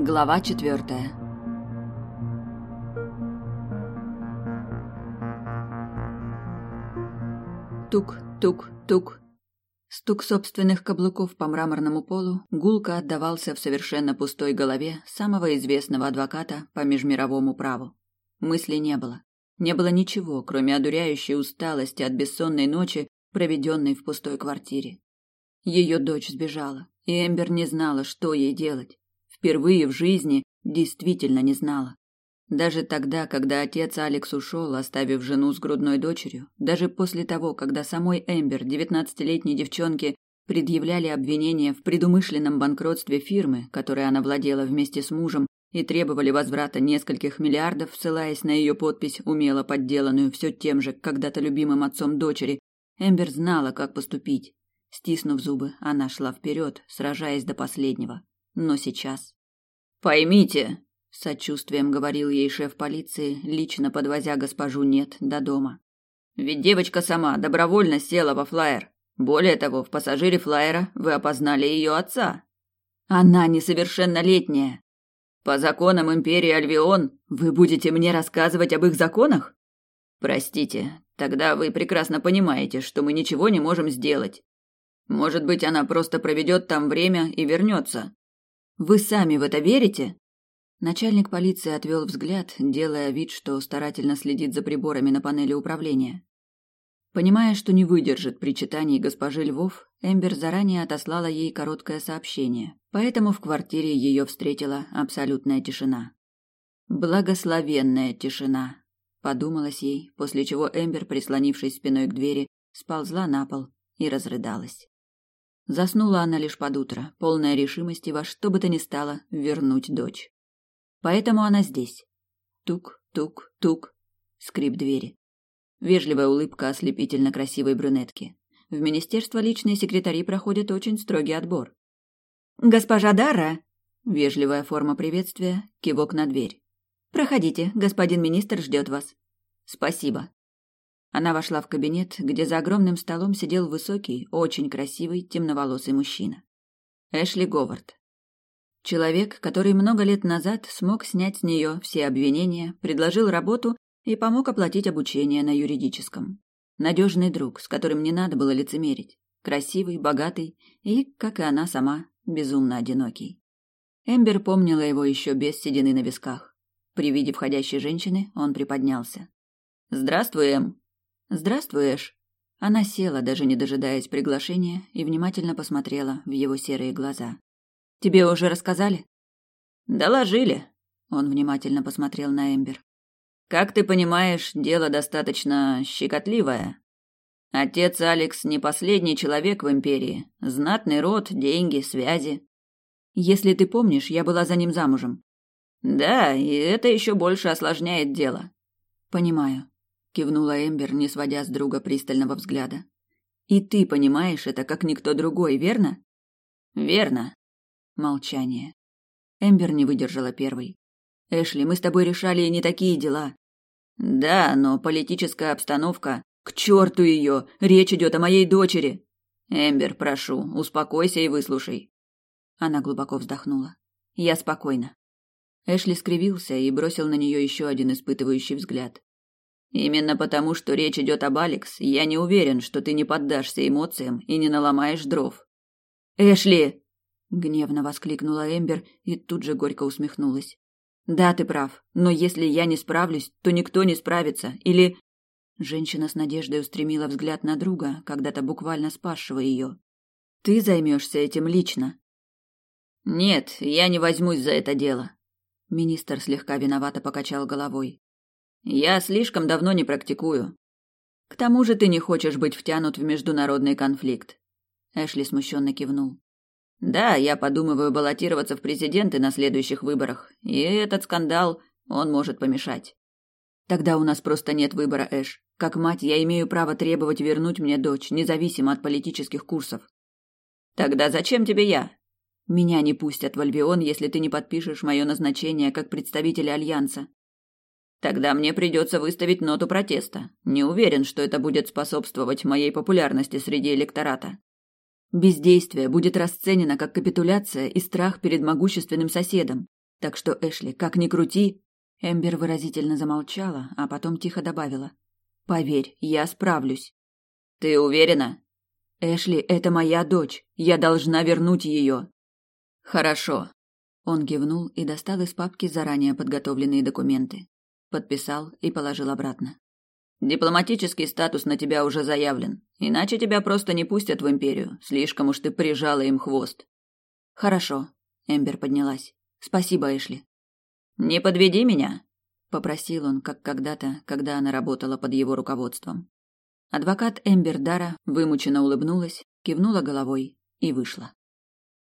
Глава четвертая. Тук, тук, тук. Стук собственных каблуков по мраморному полу гулко отдавался в совершенно пустой голове самого известного адвоката по межмировому праву. Мысли не было. Не было ничего, кроме одуряющей усталости от бессонной ночи, проведенной в пустой квартире. Ее дочь сбежала, и Эмбер не знала, что ей делать впервые в жизни действительно не знала. Даже тогда, когда отец Алекс ушел, оставив жену с грудной дочерью, даже после того, когда самой Эмбер, девятнадцатилетней девчонке, предъявляли обвинения в предумышленном банкротстве фирмы, которой она владела вместе с мужем, и требовали возврата нескольких миллиардов, ссылаясь на ее подпись, умело подделанную все тем же когда-то любимым отцом дочери, Эмбер знала, как поступить. Стиснув зубы, она шла вперед, сражаясь до последнего. Но сейчас... «Поймите», — сочувствием говорил ей шеф полиции, лично подвозя госпожу Нет до дома. «Ведь девочка сама добровольно села во флайер. Более того, в пассажире флайера вы опознали ее отца. Она несовершеннолетняя. По законам империи Альвион вы будете мне рассказывать об их законах? Простите, тогда вы прекрасно понимаете, что мы ничего не можем сделать. Может быть, она просто проведет там время и вернется. Вы сами в это верите? Начальник полиции отвел взгляд, делая вид, что старательно следит за приборами на панели управления. Понимая, что не выдержит причитаний госпожи Львов, Эмбер заранее отослала ей короткое сообщение, поэтому в квартире ее встретила абсолютная тишина. Благословенная тишина, подумалось ей, после чего Эмбер, прислонившись спиной к двери, сползла на пол и разрыдалась. Заснула она лишь под утро, полная решимости во что бы то ни стало вернуть дочь. Поэтому она здесь. Тук, тук, тук. Скрип двери. Вежливая улыбка ослепительно красивой брюнетки. В министерство личные секретари проходят очень строгий отбор. «Госпожа Дара!» Вежливая форма приветствия, кивок на дверь. «Проходите, господин министр ждет вас». «Спасибо», она вошла в кабинет, где за огромным столом сидел высокий, очень красивый, темноволосый мужчина. Эшли Говард. Человек, который много лет назад смог снять с нее все обвинения, предложил работу и помог оплатить обучение на юридическом. Надежный друг, с которым не надо было лицемерить. Красивый, богатый и, как и она сама, безумно одинокий. Эмбер помнила его еще без седины на висках. При виде входящей женщины он приподнялся. «Здравствуй, Эм», «Здравствуй, Эш». Она села, даже не дожидаясь приглашения, и внимательно посмотрела в его серые глаза. «Тебе уже рассказали?» «Доложили», — он внимательно посмотрел на Эмбер. «Как ты понимаешь, дело достаточно щекотливое. Отец Алекс не последний человек в империи. Знатный род, деньги, связи. Если ты помнишь, я была за ним замужем». «Да, и это еще больше осложняет дело». «Понимаю кивнула Эмбер, не сводя с друга пристального взгляда. И ты понимаешь это как никто другой, верно? Верно. Молчание. Эмбер не выдержала первой. Эшли, мы с тобой решали не такие дела. Да, но политическая обстановка. К черту ее! Речь идет о моей дочери. Эмбер, прошу, успокойся и выслушай. Она глубоко вздохнула. Я спокойна. Эшли скривился и бросил на нее еще один испытывающий взгляд. Именно потому, что речь идет об Алекс, я не уверен, что ты не поддашься эмоциям и не наломаешь дров. Эшли! гневно воскликнула Эмбер и тут же горько усмехнулась. Да, ты прав, но если я не справлюсь, то никто не справится. Или Женщина с надеждой устремила взгляд на друга, когда-то буквально спасшего ее. Ты займешься этим лично. Нет, я не возьмусь за это дело. Министр слегка виновато покачал головой. Я слишком давно не практикую. К тому же ты не хочешь быть втянут в международный конфликт. Эшли смущенно кивнул. Да, я подумываю баллотироваться в президенты на следующих выборах, и этот скандал, он может помешать. Тогда у нас просто нет выбора, Эш. Как мать, я имею право требовать вернуть мне дочь, независимо от политических курсов. Тогда зачем тебе я? Меня не пустят в Альбион, если ты не подпишешь мое назначение как представителя альянса. Тогда мне придется выставить ноту протеста. Не уверен, что это будет способствовать моей популярности среди электората. Бездействие будет расценено как капитуляция и страх перед могущественным соседом. Так что, Эшли, как ни крути, Эмбер выразительно замолчала, а потом тихо добавила: "Поверь, я справлюсь". Ты уверена? Эшли, это моя дочь. Я должна вернуть ее. Хорошо. Он кивнул и достал из папки заранее подготовленные документы. Подписал и положил обратно. Дипломатический статус на тебя уже заявлен, иначе тебя просто не пустят в империю. Слишком уж ты прижала им хвост. Хорошо. Эмбер поднялась. Спасибо, Эшли. Не подведи меня, попросил он, как когда-то, когда она работала под его руководством. Адвокат Эмбер Дара вымученно улыбнулась, кивнула головой и вышла.